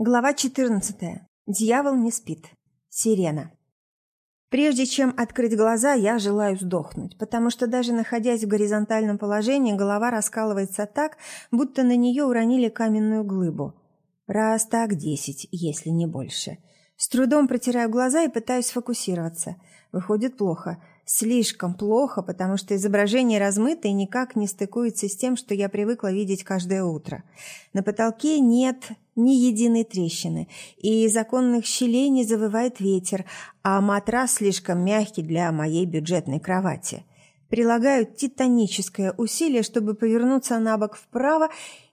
Глава 14. Дьявол не спит. Сирена. Прежде чем открыть глаза, я желаю сдохнуть, потому что даже находясь в горизонтальном положении, голова раскалывается так, будто на нее уронили каменную глыбу. Раз так десять, если не больше. С трудом протираю глаза и пытаюсь сфокусироваться. Выходит плохо. Слишком плохо, потому что изображение размыто и никак не стыкуется с тем, что я привыкла видеть каждое утро. На потолке нет ни единой трещины, и из оконных щелей не завывает ветер, а матрас слишком мягкий для моей бюджетной кровати. Прилагаю титаническое усилие, чтобы повернуться на бок вправо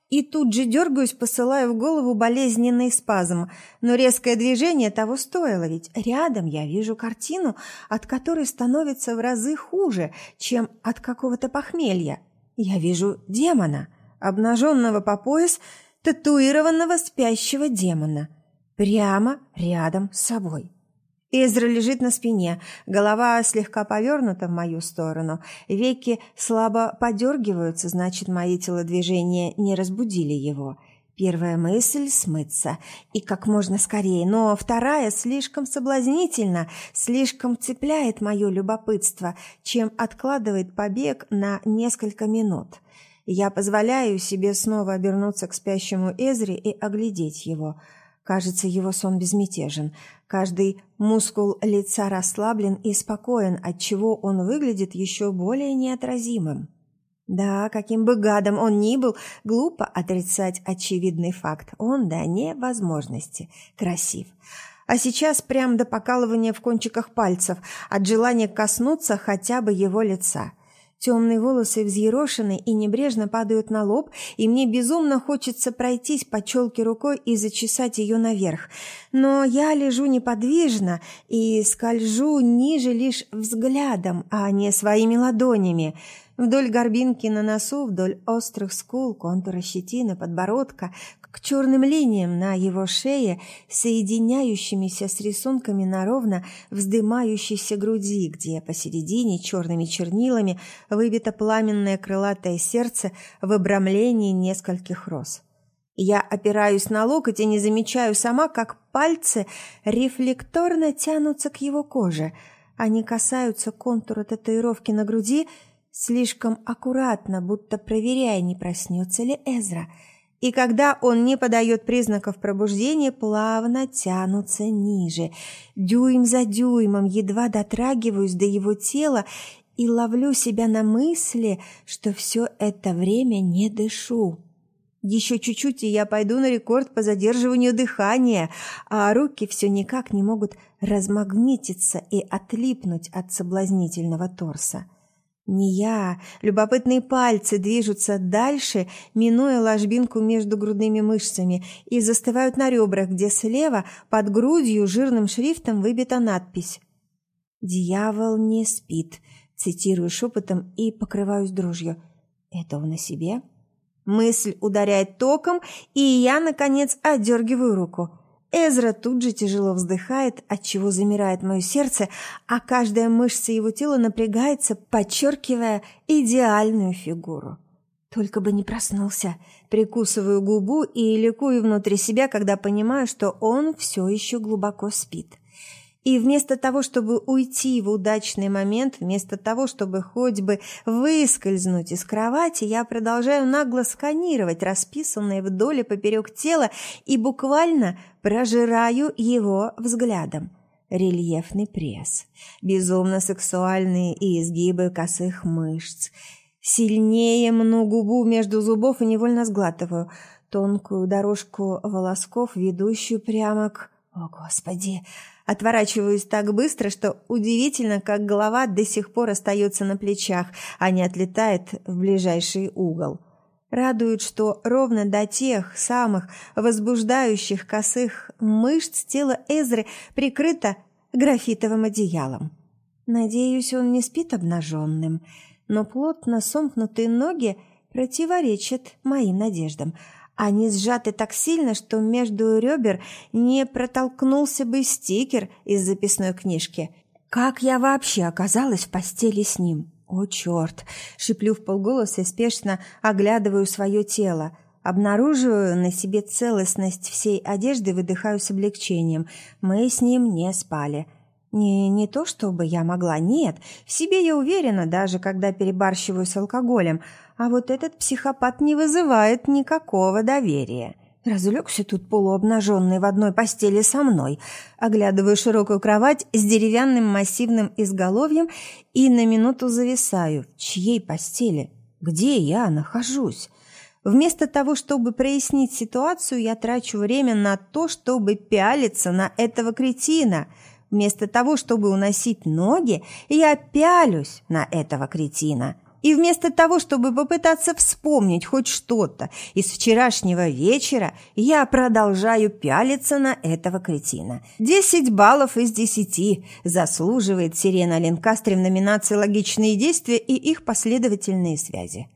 и тут же дергаюсь, посылая в голову болезненный спазм. Но резкое движение того стоило, ведь рядом я вижу картину, от которой становится в разы хуже, чем от какого-то похмелья. Я вижу демона, обнаженного по пояс, татуированного спящего демона, прямо рядом с собой. Эзра лежит на спине, голова слегка повернута в мою сторону, веки слабо подергиваются, значит, мои телодвижения не разбудили его. Первая мысль – смыться, и как можно скорее, но вторая слишком соблазнительна, слишком цепляет мое любопытство, чем откладывает побег на несколько минут. Я позволяю себе снова обернуться к спящему Эзре и оглядеть его – Кажется, его сон безмятежен. Каждый мускул лица расслаблен и спокоен, отчего он выглядит еще более неотразимым. Да, каким бы гадом он ни был, глупо отрицать очевидный факт. Он до невозможности красив. А сейчас прям до покалывания в кончиках пальцев, от желания коснуться хотя бы его лица – Темные волосы взъерошены и небрежно падают на лоб, и мне безумно хочется пройтись по челке рукой и зачесать ее наверх. Но я лежу неподвижно и скольжу ниже лишь взглядом, а не своими ладонями – Вдоль горбинки на носу, вдоль острых скул, контура щетины, подбородка, к черным линиям на его шее, соединяющимися с рисунками на ровно вздымающейся груди, где посередине черными чернилами выбито пламенное крылатое сердце в обрамлении нескольких роз. Я опираюсь на локоть и не замечаю сама, как пальцы рефлекторно тянутся к его коже. Они касаются контура татуировки на груди – слишком аккуратно, будто проверяя, не проснется ли Эзра. И когда он не подает признаков пробуждения, плавно тянутся ниже. Дюйм за дюймом едва дотрагиваюсь до его тела и ловлю себя на мысли, что все это время не дышу. Еще чуть-чуть, и я пойду на рекорд по задерживанию дыхания, а руки все никак не могут размагнититься и отлипнуть от соблазнительного торса. Не я. Любопытные пальцы движутся дальше, минуя ложбинку между грудными мышцами, и застывают на ребрах, где слева под грудью жирным шрифтом выбита надпись «Дьявол не спит», цитирую шепотом и покрываюсь дрожью. «Это он на себе?» Мысль ударяет током, и я, наконец, отдергиваю руку – Эзра тут же тяжело вздыхает, отчего замирает мое сердце, а каждая мышца его тела напрягается, подчеркивая идеальную фигуру. Только бы не проснулся. Прикусываю губу и ликую внутри себя, когда понимаю, что он все еще глубоко спит. И вместо того, чтобы уйти в удачный момент, вместо того, чтобы хоть бы выскользнуть из кровати, я продолжаю нагло сканировать расписанное вдоль и поперек тела и буквально прожираю его взглядом. Рельефный пресс, безумно сексуальные изгибы косых мышц. Сильнее мну губу между зубов и невольно сглатываю тонкую дорожку волосков, ведущую прямо к... О, Господи! Отворачиваюсь так быстро, что удивительно, как голова до сих пор остается на плечах, а не отлетает в ближайший угол. Радует, что ровно до тех самых возбуждающих косых мышц тело Эзры прикрыто графитовым одеялом. Надеюсь, он не спит обнаженным, но плотно сомкнутые ноги противоречат моим надеждам – они сжаты так сильно, что между ребер не протолкнулся бы стикер из записной книжки. Как я вообще оказалась в постели с ним? О, черт! Шиплю в полголоса и спешно оглядываю свое тело. Обнаруживаю на себе целостность всей одежды, выдыхаю с облегчением. Мы с ним не спали. Не, не то чтобы я могла, нет. В себе я уверена, даже когда перебарщиваю с алкоголем. А вот этот психопат не вызывает никакого доверия. Разулегся тут полуобнаженный в одной постели со мной. Оглядываю широкую кровать с деревянным массивным изголовьем и на минуту зависаю. В чьей постели? Где я нахожусь? Вместо того, чтобы прояснить ситуацию, я трачу время на то, чтобы пялиться на этого кретина. Вместо того, чтобы уносить ноги, я пялюсь на этого кретина. И вместо того, чтобы попытаться вспомнить хоть что-то из вчерашнего вечера, я продолжаю пялиться на этого кретина. Десять баллов из десяти заслуживает Сирена Ленкастре в номинации «Логичные действия и их последовательные связи».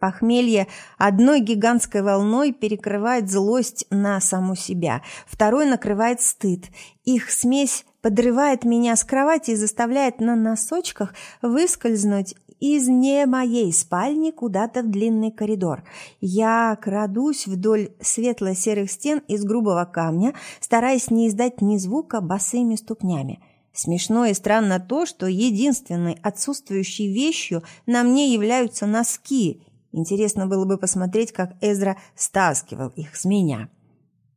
Похмелье одной гигантской волной перекрывает злость на саму себя, второй накрывает стыд. Их смесь подрывает меня с кровати и заставляет на носочках выскользнуть из не моей спальни куда-то в длинный коридор. Я крадусь вдоль светло-серых стен из грубого камня, стараясь не издать ни звука босыми ступнями. Смешно и странно то, что единственной отсутствующей вещью на мне являются носки – Интересно было бы посмотреть, как Эзра стаскивал их с меня.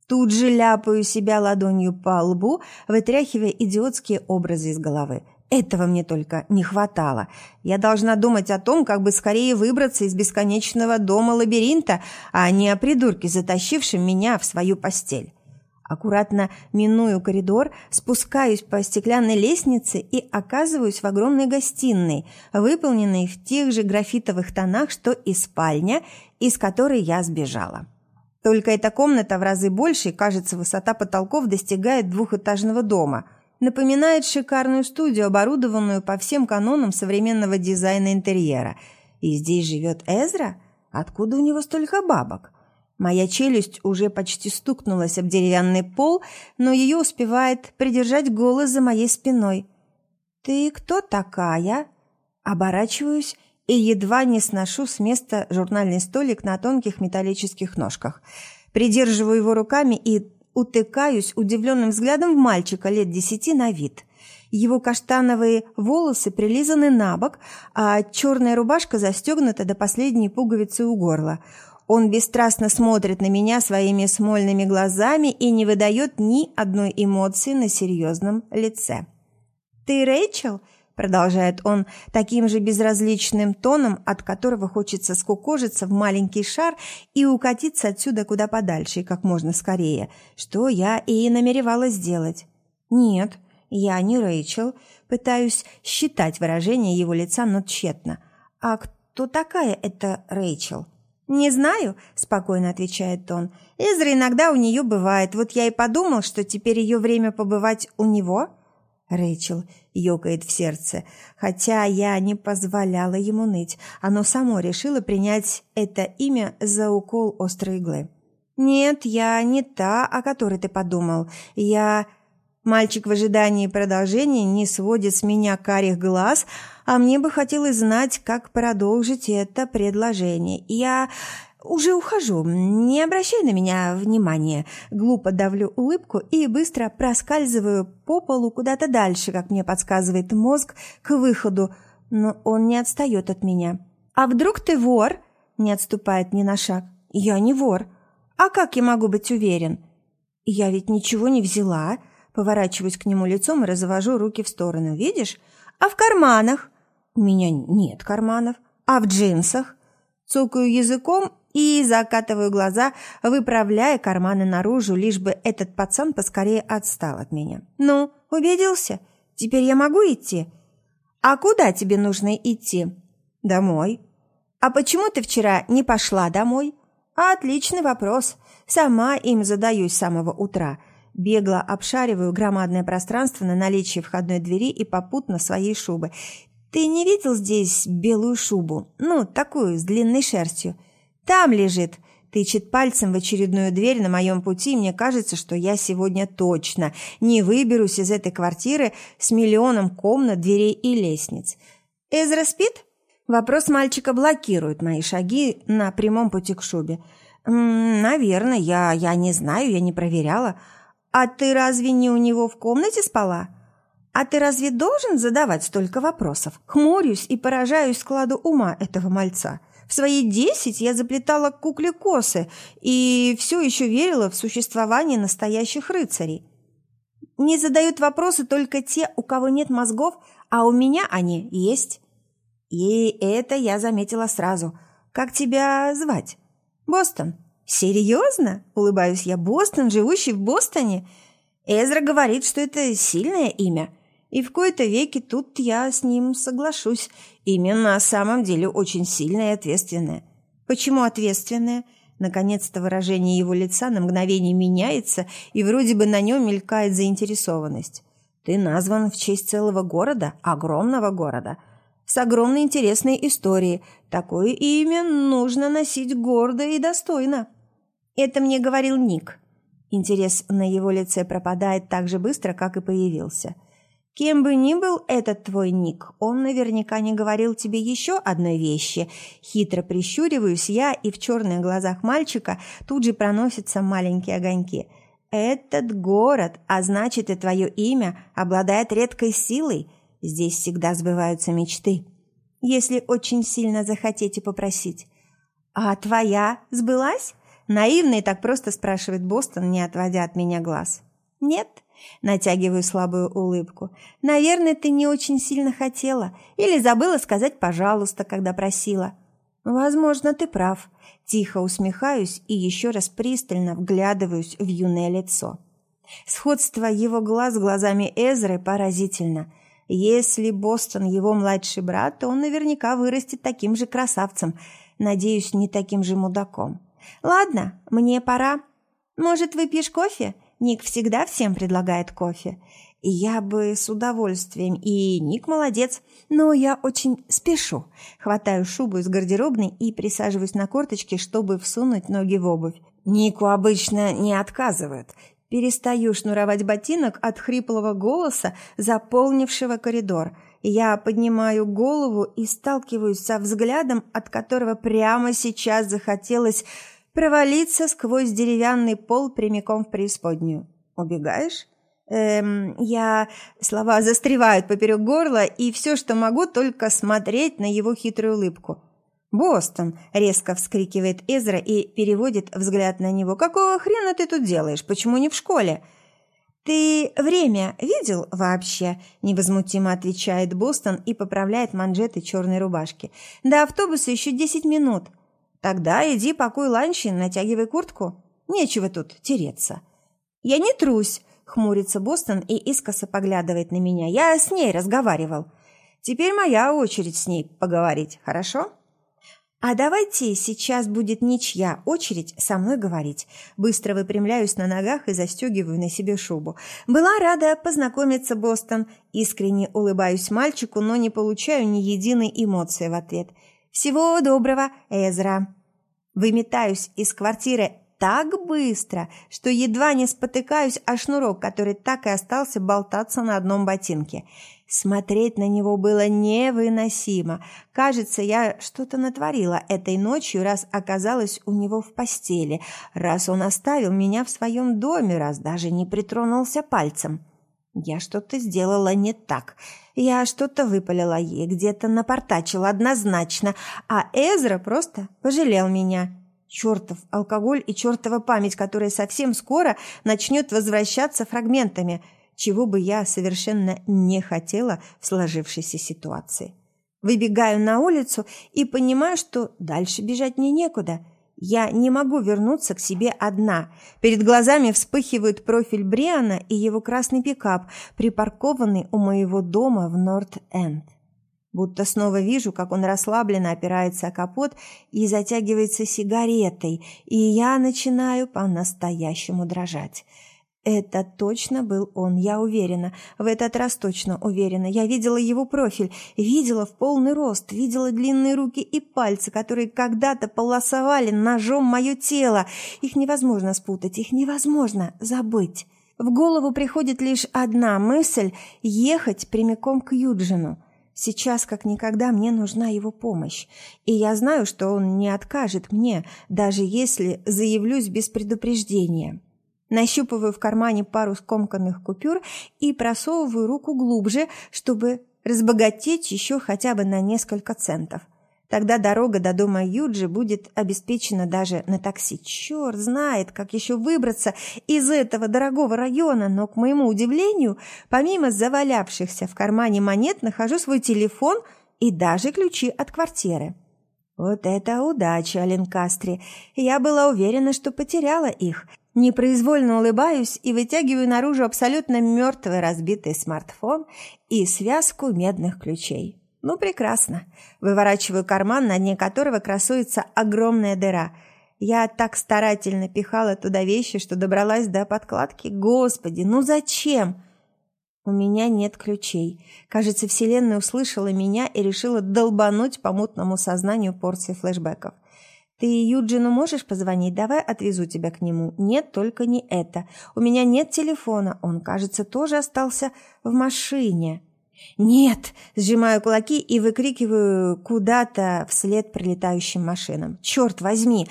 Тут же ляпаю себя ладонью по лбу, вытряхивая идиотские образы из головы. Этого мне только не хватало. Я должна думать о том, как бы скорее выбраться из бесконечного дома-лабиринта, а не о придурке, затащившем меня в свою постель. Аккуратно миную коридор, спускаюсь по стеклянной лестнице и оказываюсь в огромной гостиной, выполненной в тех же графитовых тонах, что и спальня, из которой я сбежала. Только эта комната в разы больше, и, кажется, высота потолков достигает двухэтажного дома. Напоминает шикарную студию, оборудованную по всем канонам современного дизайна интерьера. И здесь живет Эзра? Откуда у него столько бабок? Моя челюсть уже почти стукнулась об деревянный пол, но ее успевает придержать голос за моей спиной. «Ты кто такая?» Оборачиваюсь и едва не сношу с места журнальный столик на тонких металлических ножках. Придерживаю его руками и утыкаюсь удивленным взглядом в мальчика лет десяти на вид. Его каштановые волосы прилизаны на бок, а черная рубашка застегнута до последней пуговицы у горла – он бесстрастно смотрит на меня своими смольными глазами и не выдает ни одной эмоции на серьезном лице. «Ты Рэйчел?» – продолжает он таким же безразличным тоном, от которого хочется скукожиться в маленький шар и укатиться отсюда куда подальше и как можно скорее, что я и намеревалась сделать. «Нет, я не Рэйчел», пытаюсь считать выражение его лица, но тщетно. «А кто такая эта Рэйчел?» «Не знаю», – спокойно отвечает он. «Эзра иногда у нее бывает. Вот я и подумал, что теперь ее время побывать у него». Рэйчел ёкает в сердце, хотя я не позволяла ему ныть. Оно само решило принять это имя за укол острой иглы. «Нет, я не та, о которой ты подумал. Я...» Мальчик в ожидании продолжения не сводит с меня карих глаз, а мне бы хотелось знать, как продолжить это предложение. Я уже ухожу, не обращай на меня внимания. Глупо давлю улыбку и быстро проскальзываю по полу куда-то дальше, как мне подсказывает мозг, к выходу, но он не отстает от меня. «А вдруг ты вор?» – не отступает ни на шаг. «Я не вор. А как я могу быть уверен?» «Я ведь ничего не взяла», Поворачиваюсь к нему лицом и развожу руки в сторону. «Видишь? А в карманах?» «У меня нет карманов. А в джинсах?» Цокаю языком и закатываю глаза, выправляя карманы наружу, лишь бы этот пацан поскорее отстал от меня. «Ну, убедился? Теперь я могу идти?» «А куда тебе нужно идти?» «Домой». «А почему ты вчера не пошла домой?» «Отличный вопрос. Сама им задаюсь с самого утра. Бегло обшариваю громадное пространство на наличие входной двери и попутно своей шубы. «Ты не видел здесь белую шубу? Ну, такую, с длинной шерстью. Там лежит!» Тычет пальцем в очередную дверь на моем пути, мне кажется, что я сегодня точно не выберусь из этой квартиры с миллионом комнат, дверей и лестниц. «Эзра спит?» Вопрос мальчика блокирует мои шаги на прямом пути к шубе. «Наверное, я, я не знаю, я не проверяла. А ты разве не у него в комнате спала? А ты разве должен задавать столько вопросов? Хмурюсь и поражаюсь складу ума этого мальца. В свои десять я заплетала кукле косы и все еще верила в существование настоящих рыцарей. Не задают вопросы только те, у кого нет мозгов, а у меня они есть. И это я заметила сразу. Как тебя звать? Бостон. Серьезно? Улыбаюсь я. Бостон, живущий в Бостоне? Эзра говорит, что это сильное имя. И в кои-то веки тут я с ним соглашусь. Имя на самом деле очень сильное и ответственное. Почему ответственное? Наконец-то выражение его лица на мгновение меняется, и вроде бы на нем мелькает заинтересованность. Ты назван в честь целого города, огромного города, с огромной интересной историей. Такое имя нужно носить гордо и достойно. Это мне говорил Ник. Интерес на его лице пропадает так же быстро, как и появился. Кем бы ни был этот твой Ник, он наверняка не говорил тебе еще одной вещи. Хитро прищуриваюсь я, и в черных глазах мальчика тут же проносятся маленькие огоньки. Этот город, а значит и твое имя, обладает редкой силой. Здесь всегда сбываются мечты. Если очень сильно захотите попросить. А твоя сбылась? Наивно и так просто спрашивает Бостон, не отводя от меня глаз. Нет, натягиваю слабую улыбку. Наверное, ты не очень сильно хотела или забыла сказать «пожалуйста», когда просила. Возможно, ты прав. Тихо усмехаюсь и еще раз пристально вглядываюсь в юное лицо. Сходство его глаз с глазами Эзры поразительно. Если Бостон его младший брат, то он наверняка вырастет таким же красавцем, надеюсь, не таким же мудаком. Ладно, мне пора. Может, выпьешь кофе? Ник всегда всем предлагает кофе. И я бы с удовольствием. И Ник молодец. Но я очень спешу. Хватаю шубу из гардеробной и присаживаюсь на корточки, чтобы всунуть ноги в обувь. Нику обычно не отказывают. Перестаю шнуровать ботинок от хриплого голоса, заполнившего коридор. Я поднимаю голову и сталкиваюсь со взглядом, от которого прямо сейчас захотелось провалиться сквозь деревянный пол прямиком в преисподнюю. «Убегаешь?» Эм, я... Слова застревают поперек горла, и все, что могу, только смотреть на его хитрую улыбку. «Бостон!» – резко вскрикивает Эзра и переводит взгляд на него. «Какого хрена ты тут делаешь? Почему не в школе?» «Ты время видел вообще?» – невозмутимо отвечает Бостон и поправляет манжеты черной рубашки. «До автобуса еще десять минут». Тогда иди ланч и натягивай куртку. Нечего тут тереться. Я не трусь, хмурится Бостон и искоса поглядывает на меня. Я с ней разговаривал. Теперь моя очередь с ней поговорить, хорошо? А давайте сейчас будет ничья очередь со мной говорить. Быстро выпрямляюсь на ногах и застегиваю на себе шубу. Была рада познакомиться, Бостон. Искренне улыбаюсь мальчику, но не получаю ни единой эмоции в ответ – «Всего доброго, Эзра!» Выметаюсь из квартиры так быстро, что едва не спотыкаюсь о шнурок, который так и остался болтаться на одном ботинке. Смотреть на него было невыносимо. Кажется, я что-то натворила этой ночью, раз оказалась у него в постели, раз он оставил меня в своем доме, раз даже не притронулся пальцем. Я что-то сделала не так. Я что-то выпалила ей, где-то напортачила однозначно, а Эзра просто пожалел меня. Чертов алкоголь и чертова память, которая совсем скоро начнет возвращаться фрагментами, чего бы я совершенно не хотела в сложившейся ситуации. Выбегаю на улицу и понимаю, что дальше бежать мне некуда – я не могу вернуться к себе одна. Перед глазами вспыхивают профиль Бриана и его красный пикап, припаркованный у моего дома в Норт-Энд. Будто снова вижу, как он расслабленно опирается о капот и затягивается сигаретой, и я начинаю по-настоящему дрожать. Это точно был он, я уверена. В этот раз точно уверена. Я видела его профиль, видела в полный рост, видела длинные руки и пальцы, которые когда-то полосовали ножом мое тело. Их невозможно спутать, их невозможно забыть. В голову приходит лишь одна мысль – ехать прямиком к Юджину. Сейчас как никогда мне нужна его помощь, и я знаю, что он не откажет мне, даже если заявлюсь без предупреждения. Нащупываю в кармане пару скомканных купюр и просовываю руку глубже, чтобы разбогатеть еще хотя бы на несколько центов. Тогда дорога до дома Юджи будет обеспечена даже на такси. Черт знает, как еще выбраться из этого дорогого района, но, к моему удивлению, помимо завалявшихся в кармане монет, нахожу свой телефон и даже ключи от квартиры. Вот это удача, Аленкастре. Я была уверена, что потеряла их. Непроизвольно улыбаюсь и вытягиваю наружу абсолютно мертвый разбитый смартфон и связку медных ключей. Ну, прекрасно. Выворачиваю карман, на дне которого красуется огромная дыра. Я так старательно пихала туда вещи, что добралась до подкладки. Господи, ну зачем? У меня нет ключей. Кажется, Вселенная услышала меня и решила долбануть по мутному сознанию порции флешбеков. «Ты Юджину можешь позвонить? Давай отвезу тебя к нему». «Нет, только не это. У меня нет телефона. Он, кажется, тоже остался в машине». «Нет!» – сжимаю кулаки и выкрикиваю куда-то вслед прилетающим машинам. «Черт возьми!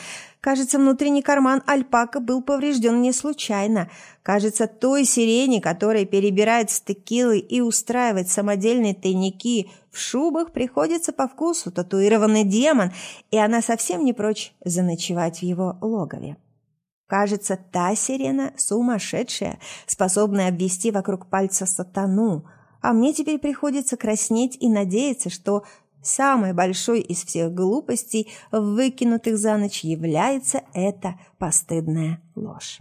Кажется, внутренний карман альпака был поврежден не случайно. Кажется, той сирени, которая перебирает стекилы и устраивает самодельные тайники в шубах, приходится по вкусу татуированный демон, и она совсем не прочь заночевать в его логове». Кажется, та сирена сумасшедшая, способная обвести вокруг пальца сатану – а мне теперь приходится краснеть и надеяться, что самой большой из всех глупостей, выкинутых за ночь, является эта постыдная ложь.